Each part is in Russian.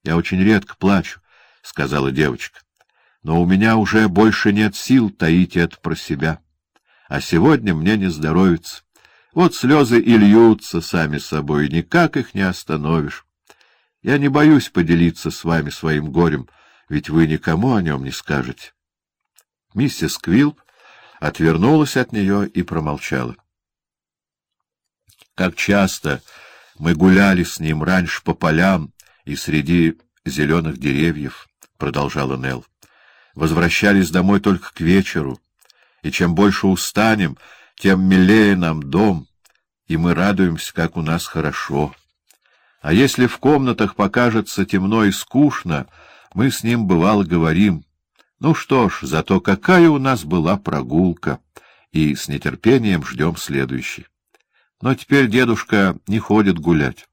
— Я очень редко плачу, — сказала девочка. — Но у меня уже больше нет сил таить это про себя. А сегодня мне не здоровится. Вот слезы и льются сами собой, никак их не остановишь. Я не боюсь поделиться с вами своим горем, ведь вы никому о нем не скажете. Миссис Квилп отвернулась от нее и промолчала. Как часто мы гуляли с ним раньше по полям и среди зеленых деревьев, — продолжала Нелл. Возвращались домой только к вечеру, и чем больше устанем, тем милее нам дом, и мы радуемся, как у нас хорошо. А если в комнатах покажется темно и скучно, мы с ним, бывало, говорим, ну что ж, зато какая у нас была прогулка, и с нетерпением ждем следующей. Но теперь дедушка не ходит гулять,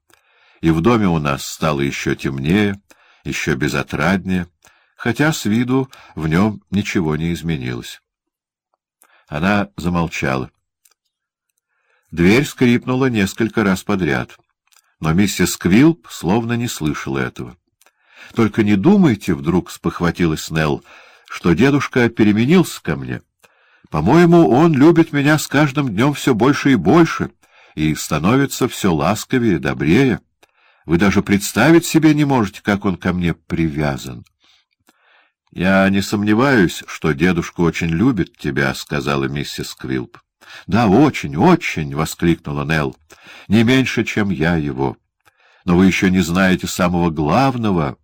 и в доме у нас стало еще темнее, еще безотраднее, хотя с виду в нем ничего не изменилось. Она замолчала. Дверь скрипнула несколько раз подряд, но миссис Квилп словно не слышала этого. — Только не думайте, — вдруг спохватилась Нелл, — что дедушка переменился ко мне. По-моему, он любит меня с каждым днем все больше и больше и становится все ласковее, добрее. Вы даже представить себе не можете, как он ко мне привязан. — Я не сомневаюсь, что дедушка очень любит тебя, — сказала миссис Квилп. — Да, очень, очень! — воскликнула Нелл. — Не меньше, чем я его. Но вы еще не знаете самого главного.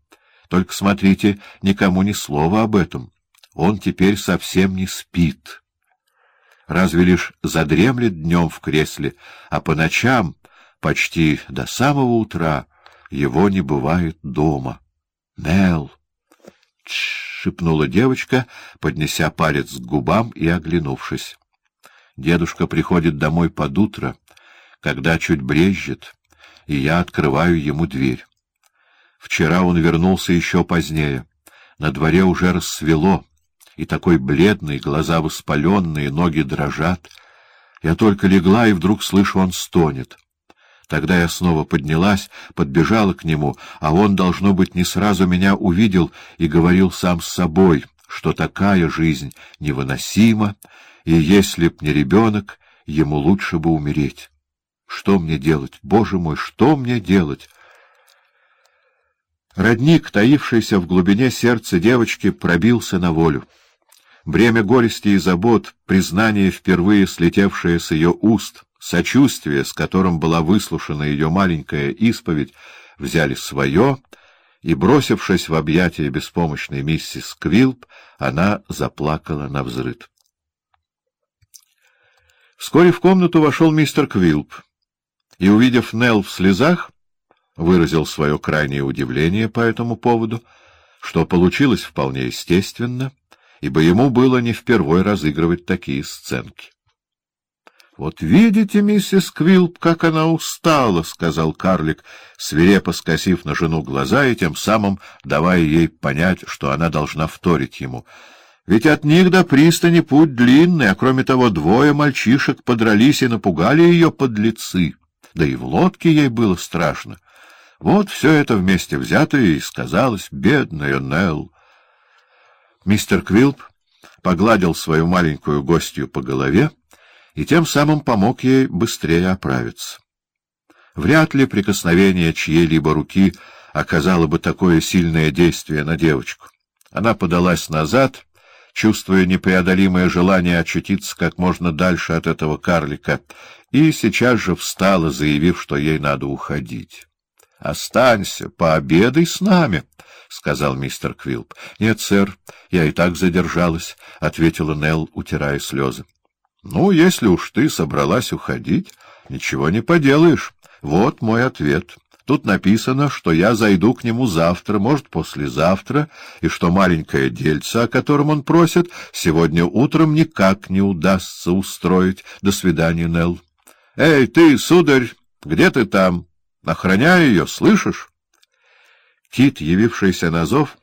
Только смотрите, никому ни слова об этом. Он теперь совсем не спит. Разве лишь задремлет днем в кресле, а по ночам, почти до самого утра, его не бывает дома. — Нелл! — шепнула девочка, поднеся палец к губам и оглянувшись. Дедушка приходит домой под утро, когда чуть брезжит, и я открываю ему дверь. Вчера он вернулся еще позднее. На дворе уже рассвело, и такой бледный, глаза воспаленные, ноги дрожат. Я только легла, и вдруг слышу, он стонет. Тогда я снова поднялась, подбежала к нему, а он, должно быть, не сразу меня увидел и говорил сам с собой, что такая жизнь невыносима, и если б не ребенок, ему лучше бы умереть. Что мне делать? Боже мой, что мне делать? Родник, таившийся в глубине сердца девочки, пробился на волю. Бремя горести и забот, признание, впервые слетевшее с ее уст — сочувствие, с которым была выслушана ее маленькая исповедь, взяли свое, и, бросившись в объятия беспомощной миссис Квилп, она заплакала на взрыд. Вскоре в комнату вошел мистер Квилп и, увидев Нелл в слезах, выразил свое крайнее удивление по этому поводу, что получилось вполне естественно, ибо ему было не впервой разыгрывать такие сценки. — Вот видите, миссис Квилп, как она устала, — сказал карлик, свирепо скосив на жену глаза и тем самым давая ей понять, что она должна вторить ему. Ведь от них до пристани путь длинный, а кроме того двое мальчишек подрались и напугали ее подлецы. Да и в лодке ей было страшно. Вот все это вместе взятое и сказалось, бедная Нелл. Мистер Квилп погладил свою маленькую гостью по голове, и тем самым помог ей быстрее оправиться. Вряд ли прикосновение чьей-либо руки оказало бы такое сильное действие на девочку. Она подалась назад, чувствуя непреодолимое желание очутиться как можно дальше от этого карлика, и сейчас же встала, заявив, что ей надо уходить. — Останься, пообедай с нами, — сказал мистер Квилп. — Нет, сэр, я и так задержалась, — ответила Нелл, утирая слезы. Ну, если уж ты собралась уходить, ничего не поделаешь. Вот мой ответ. Тут написано, что я зайду к нему завтра, может, послезавтра, и что маленькое дельце, о котором он просит, сегодня утром никак не удастся устроить. До свидания, Нелл. Эй, ты, сударь, где ты там? Охраняй ее, слышишь? Кит, явившийся на зов,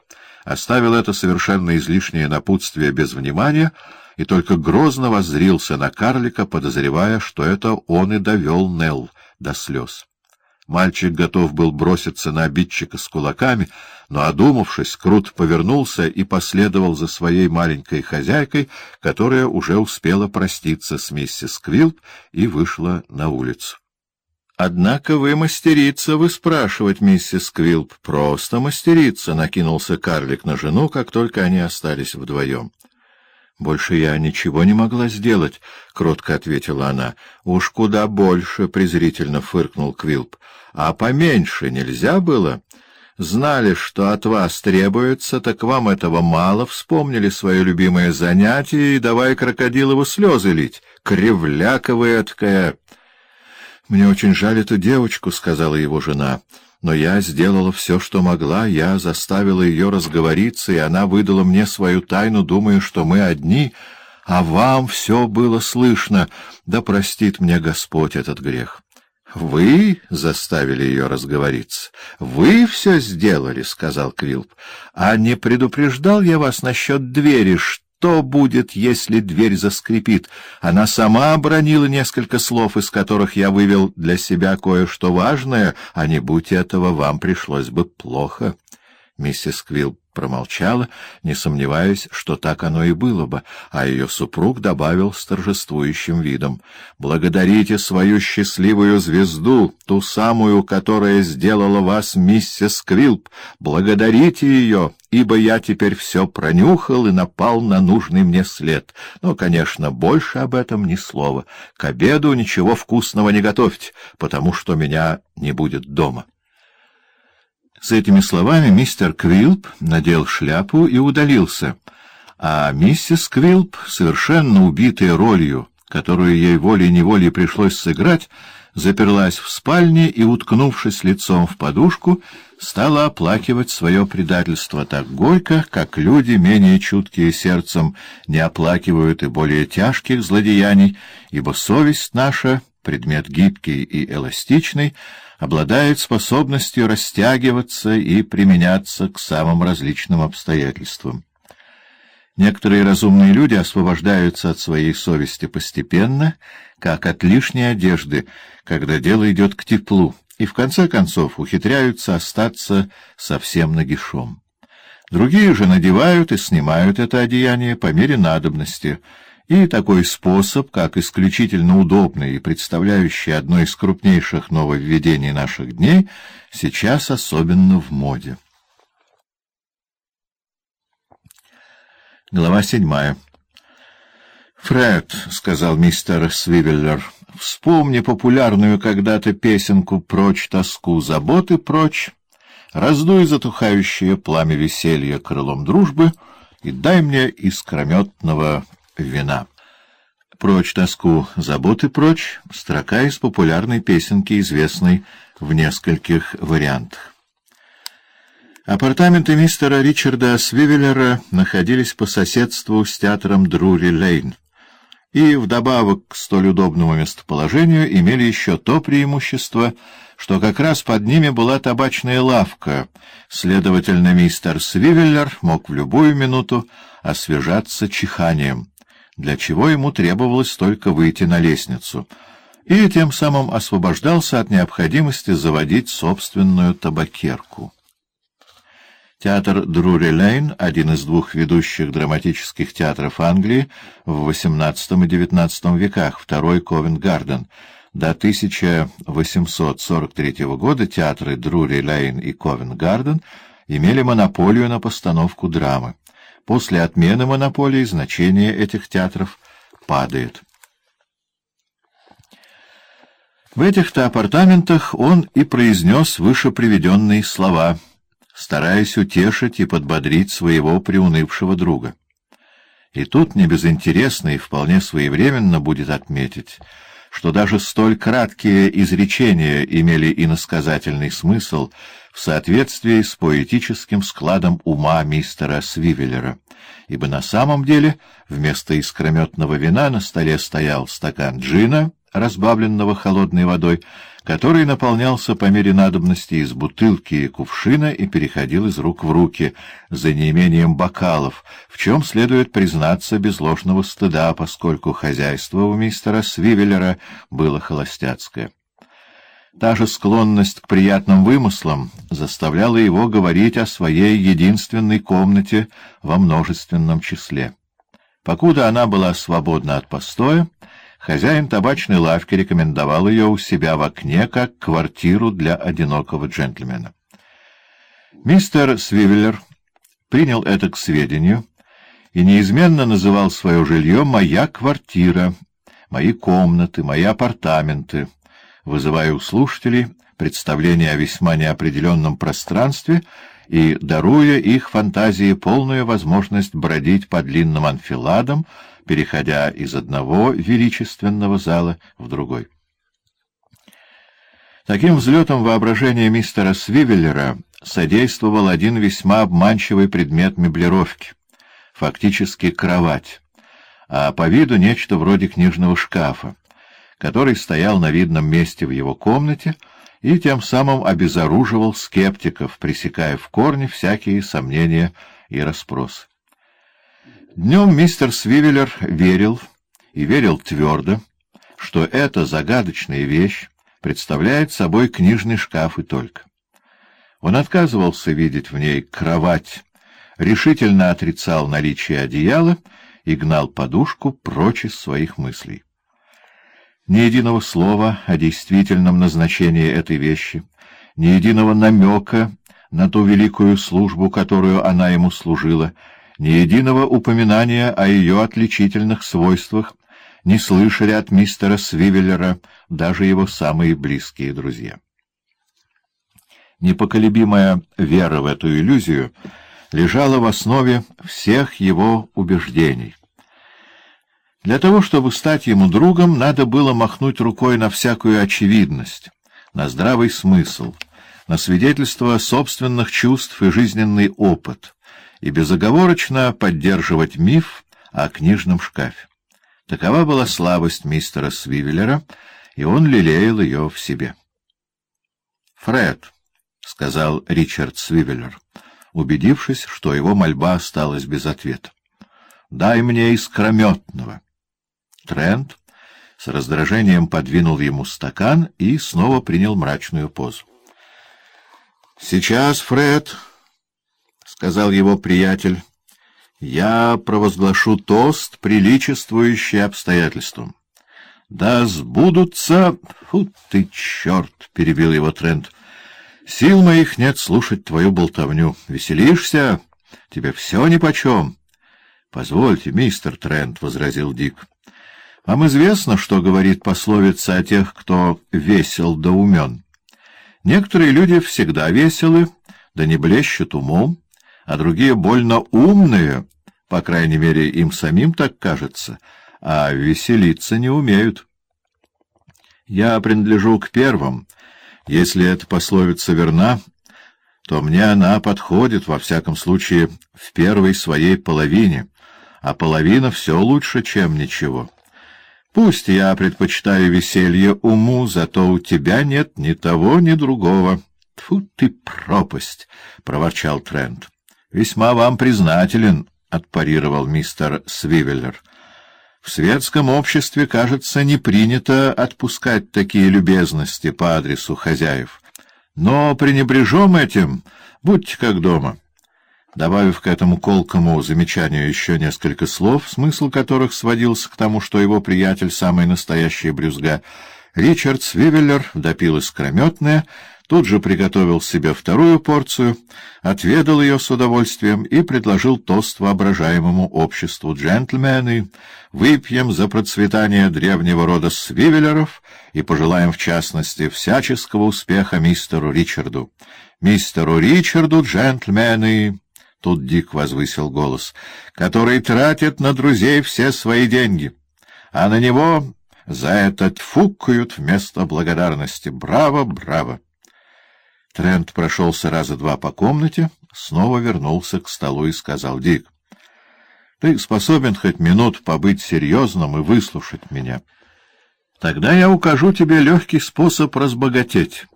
оставил это совершенно излишнее напутствие без внимания — и только грозно воззрился на карлика, подозревая, что это он и довел Нелл до слез. Мальчик готов был броситься на обидчика с кулаками, но, одумавшись, круто повернулся и последовал за своей маленькой хозяйкой, которая уже успела проститься с миссис Квилп и вышла на улицу. — Однако вы мастерица, вы спрашивать, миссис Квилп. Просто мастерица, — накинулся карлик на жену, как только они остались вдвоем. «Больше я ничего не могла сделать», — кротко ответила она. «Уж куда больше», — презрительно фыркнул Квилп. «А поменьше нельзя было? Знали, что от вас требуется, так вам этого мало, вспомнили свое любимое занятие и давай крокодилову слезы лить. Кривляковая такая!» «Мне очень жаль эту девочку», — сказала его жена но я сделала все, что могла, я заставила ее разговориться, и она выдала мне свою тайну, думая, что мы одни, а вам все было слышно, да простит мне Господь этот грех. «Вы заставили ее разговориться. Вы все сделали», — сказал Квилп. «А не предупреждал я вас насчет двери, что...» что будет, если дверь заскрипит? Она сама обронила несколько слов, из которых я вывел для себя кое-что важное, а не будь этого, вам пришлось бы плохо. Миссис Квилл промолчала, не сомневаясь, что так оно и было бы, а ее супруг добавил с торжествующим видом. «Благодарите свою счастливую звезду, ту самую, которая сделала вас миссис Квилп. Благодарите ее, ибо я теперь все пронюхал и напал на нужный мне след. Но, конечно, больше об этом ни слова. К обеду ничего вкусного не готовьте, потому что меня не будет дома». С этими словами мистер Квилп надел шляпу и удалился, а миссис Квилп, совершенно убитая ролью, которую ей волей-неволей пришлось сыграть, заперлась в спальне и, уткнувшись лицом в подушку, стала оплакивать свое предательство так горько, как люди, менее чуткие сердцем, не оплакивают и более тяжких злодеяний, ибо совесть наша, предмет гибкий и эластичный, обладает способностью растягиваться и применяться к самым различным обстоятельствам. Некоторые разумные люди освобождаются от своей совести постепенно, как от лишней одежды, когда дело идет к теплу, и в конце концов ухитряются остаться совсем нагишом. Другие же надевают и снимают это одеяние по мере надобности — и такой способ, как исключительно удобный и представляющий одно из крупнейших нововведений наших дней, сейчас особенно в моде. Глава седьмая. «Фред», — сказал мистер Свивеллер, — «вспомни популярную когда-то песенку «Прочь тоску, заботы прочь», раздуй затухающее пламя веселья крылом дружбы и дай мне искрометного вина. Прочь тоску, заботы прочь — строка из популярной песенки, известной в нескольких вариантах. Апартаменты мистера Ричарда Свивеллера находились по соседству с театром Друри-Лейн, и вдобавок к столь удобному местоположению имели еще то преимущество, что как раз под ними была табачная лавка, следовательно, мистер Свивеллер мог в любую минуту освежаться чиханием для чего ему требовалось только выйти на лестницу, и тем самым освобождался от необходимости заводить собственную табакерку. Театр Друри-Лейн, один из двух ведущих драматических театров Англии в XVIII и XIX веках, второй Ковент-Гарден. До 1843 года театры Друри-Лейн и Ковент-Гарден имели монополию на постановку драмы. После отмены монополии значение этих театров падает. В этих-то апартаментах он и произнес выше приведенные слова, стараясь утешить и подбодрить своего приунывшего друга. И тут не безинтересно и вполне своевременно будет отметить, что даже столь краткие изречения имели иносказательный смысл — в соответствии с поэтическим складом ума мистера Свивеллера, ибо на самом деле вместо искрометного вина на столе стоял стакан джина, разбавленного холодной водой, который наполнялся по мере надобности из бутылки и кувшина и переходил из рук в руки, за неимением бокалов, в чем следует признаться без ложного стыда, поскольку хозяйство у мистера Свивеллера было холостяцкое. Та же склонность к приятным вымыслам заставляла его говорить о своей единственной комнате во множественном числе. Покуда она была свободна от постоя, хозяин табачной лавки рекомендовал ее у себя в окне как квартиру для одинокого джентльмена. Мистер Свивеллер принял это к сведению и неизменно называл свое жилье «моя квартира», «мои комнаты», «мои апартаменты», вызывая у слушателей представление о весьма неопределенном пространстве и даруя их фантазии полную возможность бродить по длинным анфиладам, переходя из одного величественного зала в другой. Таким взлетом воображения мистера Свивеллера содействовал один весьма обманчивый предмет меблировки, фактически кровать, а по виду нечто вроде книжного шкафа, который стоял на видном месте в его комнате и тем самым обезоруживал скептиков, пресекая в корне всякие сомнения и расспросы. Днем мистер Свивеллер верил, и верил твердо, что эта загадочная вещь представляет собой книжный шкаф и только. Он отказывался видеть в ней кровать, решительно отрицал наличие одеяла и гнал подушку прочь из своих мыслей. Ни единого слова о действительном назначении этой вещи, ни единого намека на ту великую службу, которую она ему служила, ни единого упоминания о ее отличительных свойствах не слышали от мистера Свивеллера даже его самые близкие друзья. Непоколебимая вера в эту иллюзию лежала в основе всех его убеждений. Для того, чтобы стать ему другом, надо было махнуть рукой на всякую очевидность, на здравый смысл, на свидетельство собственных чувств и жизненный опыт, и безоговорочно поддерживать миф о книжном шкафе. Такова была слабость мистера Свивеллера, и он лелеял ее в себе. «Фред», — сказал Ричард Свивеллер, убедившись, что его мольба осталась без ответа, — «дай мне искрометного». Трент с раздражением подвинул ему стакан и снова принял мрачную позу. — Сейчас, Фред, — сказал его приятель, — я провозглашу тост, приличествующий обстоятельствам. — Да сбудутся... Фу ты, черт! — перебил его Трент. — Сил моих нет слушать твою болтовню. Веселишься? Тебе все нипочем. — Позвольте, мистер Трент, — возразил Дик. Вам известно, что говорит пословица о тех, кто весел да умен. Некоторые люди всегда веселы, да не блещут умом, а другие больно умные, по крайней мере, им самим так кажется, а веселиться не умеют. Я принадлежу к первым. Если эта пословица верна, то мне она подходит, во всяком случае, в первой своей половине, а половина все лучше, чем ничего. Пусть я предпочитаю веселье уму, зато у тебя нет ни того, ни другого. — Тьфу ты, пропасть! — проворчал Трент. — Весьма вам признателен, — отпарировал мистер Свивеллер. — В светском обществе, кажется, не принято отпускать такие любезности по адресу хозяев. Но пренебрежем этим, будьте как дома. — Добавив к этому колкому замечанию еще несколько слов, смысл которых сводился к тому, что его приятель — самый настоящий брюзга, Ричард Свивеллер допил искрометное, тут же приготовил себе вторую порцию, отведал ее с удовольствием и предложил тост воображаемому обществу джентльмены. Выпьем за процветание древнего рода Свивеллеров и пожелаем, в частности, всяческого успеха мистеру Ричарду. Мистеру Ричарду, джентльмены... Тут Дик возвысил голос, — который тратит на друзей все свои деньги, а на него за это тфукают вместо благодарности. Браво, браво! Трент прошелся раза два по комнате, снова вернулся к столу и сказал, — Дик, ты способен хоть минут побыть серьезным и выслушать меня. Тогда я укажу тебе легкий способ разбогатеть.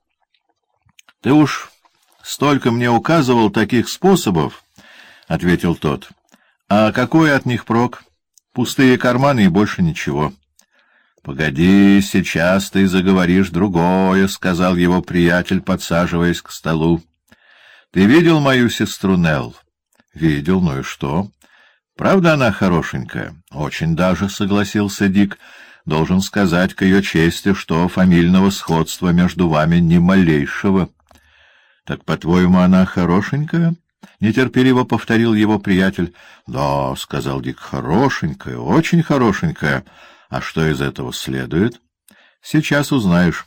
Ты уж столько мне указывал таких способов, — ответил тот. — А какой от них прок? Пустые карманы и больше ничего. Погоди, сейчас ты заговоришь другое, — сказал его приятель, подсаживаясь к столу. — Ты видел мою сестру Нелл? — Видел, ну и что? — Правда она хорошенькая? — Очень даже, — согласился Дик. — Должен сказать к ее чести, что фамильного сходства между вами ни малейшего. — Так, по-твоему, она хорошенькая? — нетерпеливо повторил его приятель. — Да, — сказал Дик, — хорошенькая, очень хорошенькая. — а что из этого следует? Сейчас узнаешь.